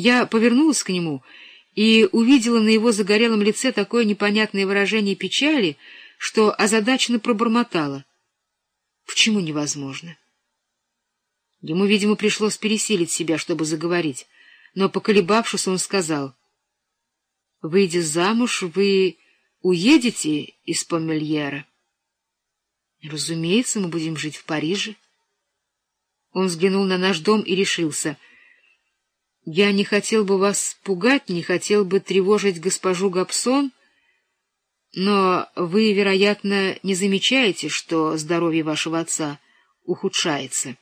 Я повернулась к нему и увидела на его загорелом лице такое непонятное выражение печали, что озадаченно пробормотала. Почему невозможно? Ему, видимо, пришлось пересилить себя, чтобы заговорить, но, поколебавшись, он сказал, — Выйдя замуж, вы уедете из Помельера? — Разумеется, мы будем жить в Париже. Он взглянул на наш дом и решился. — Я не хотел бы вас пугать, не хотел бы тревожить госпожу Гапсон, но вы, вероятно, не замечаете, что здоровье вашего отца ухудшается.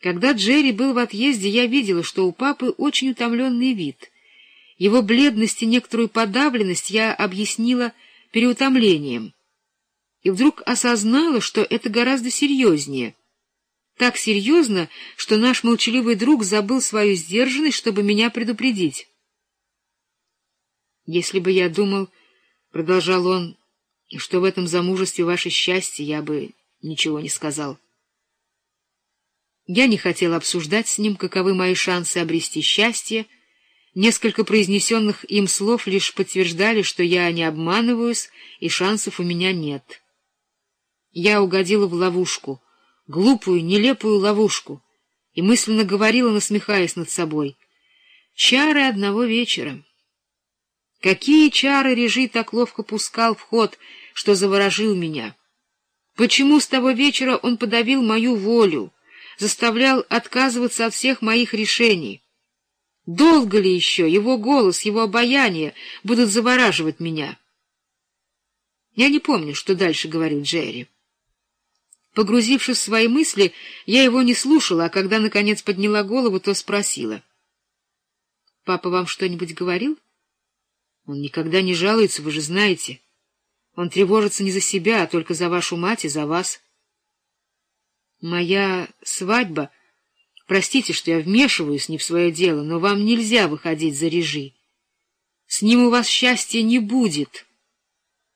Когда Джерри был в отъезде, я видела, что у папы очень утомленный вид. Его бледность и некоторую подавленность я объяснила переутомлением. И вдруг осознала, что это гораздо серьезнее. Так серьезно, что наш молчаливый друг забыл свою сдержанность, чтобы меня предупредить. Если бы я думал, — продолжал он, — что в этом замужестве ваше счастье, я бы ничего не сказал. — я не хотел обсуждать с ним, каковы мои шансы обрести счастье. Несколько произнесенных им слов лишь подтверждали, что я не обманываюсь, и шансов у меня нет. Я угодила в ловушку, глупую, нелепую ловушку, и мысленно говорила, насмехаясь над собой, «Чары одного вечера». Какие чары режи так ловко пускал в ход, что заворожил меня? Почему с того вечера он подавил мою волю? заставлял отказываться от всех моих решений. Долго ли еще его голос, его обаяние будут завораживать меня? Я не помню, что дальше говорил Джерри. Погрузившись в свои мысли, я его не слушала, а когда, наконец, подняла голову, то спросила. — Папа вам что-нибудь говорил? — Он никогда не жалуется, вы же знаете. Он тревожится не за себя, а только за вашу мать и за вас. — Моя свадьба... Простите, что я вмешиваюсь не в свое дело, но вам нельзя выходить за режи. С ним у вас счастья не будет.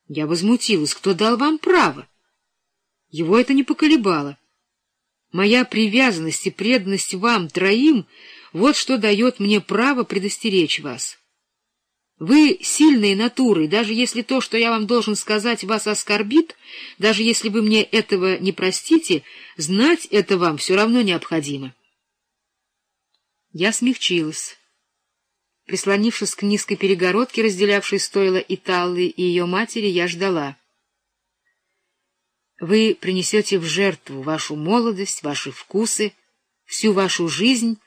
Я возмутилась. Кто дал вам право? Его это не поколебало. Моя привязанность и преданность вам троим — вот что дает мне право предостеречь вас. Вы сильные натуры, даже если то, что я вам должен сказать, вас оскорбит, даже если вы мне этого не простите, знать это вам все равно необходимо. Я смягчилась. Прислонившись к низкой перегородке, разделявшей стойло Италы и ее матери, я ждала. Вы принесете в жертву вашу молодость, ваши вкусы, всю вашу жизнь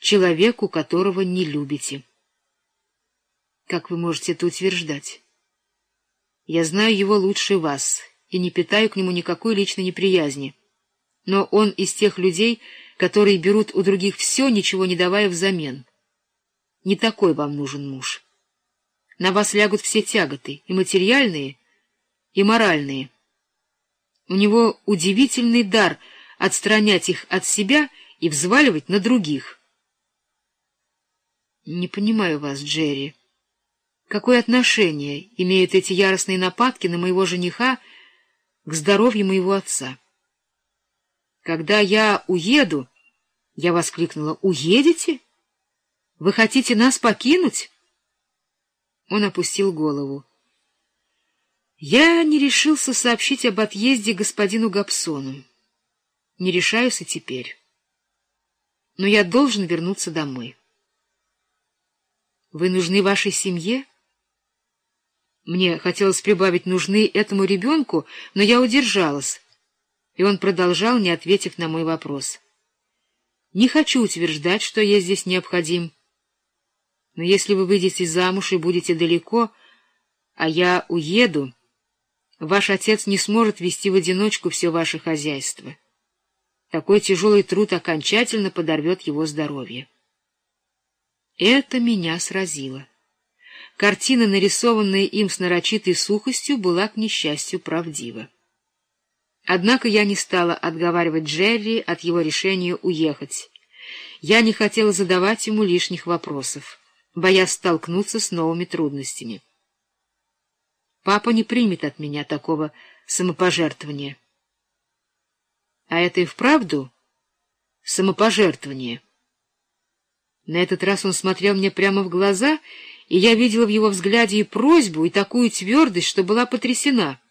человеку, которого не любите. Как вы можете это утверждать? Я знаю его лучше вас и не питаю к нему никакой личной неприязни. Но он из тех людей, которые берут у других все, ничего не давая взамен. Не такой вам нужен муж. На вас лягут все тяготы, и материальные, и моральные. У него удивительный дар отстранять их от себя и взваливать на других. Не понимаю вас, Джерри. Какое отношение имеют эти яростные нападки на моего жениха к здоровью моего отца? Когда я уеду, я воскликнула, «Уедете? Вы хотите нас покинуть?» Он опустил голову. Я не решился сообщить об отъезде господину Гапсону. Не решаюсь и теперь. Но я должен вернуться домой. Вы нужны вашей семье? Мне хотелось прибавить «нужны этому ребенку», но я удержалась, и он продолжал, не ответив на мой вопрос. «Не хочу утверждать, что я здесь необходим, но если вы выйдете замуж и будете далеко, а я уеду, ваш отец не сможет вести в одиночку все ваше хозяйство. Такой тяжелый труд окончательно подорвет его здоровье». Это меня сразило. Картина, нарисованная им с нарочитой сухостью, была, к несчастью, правдива. Однако я не стала отговаривать Джерри от его решения уехать. Я не хотела задавать ему лишних вопросов, боясь столкнуться с новыми трудностями. Папа не примет от меня такого самопожертвования. А это и вправду самопожертвование. На этот раз он смотрел мне прямо в глаза, и я видела в его взгляде и просьбу, и такую твердость, что была потрясена —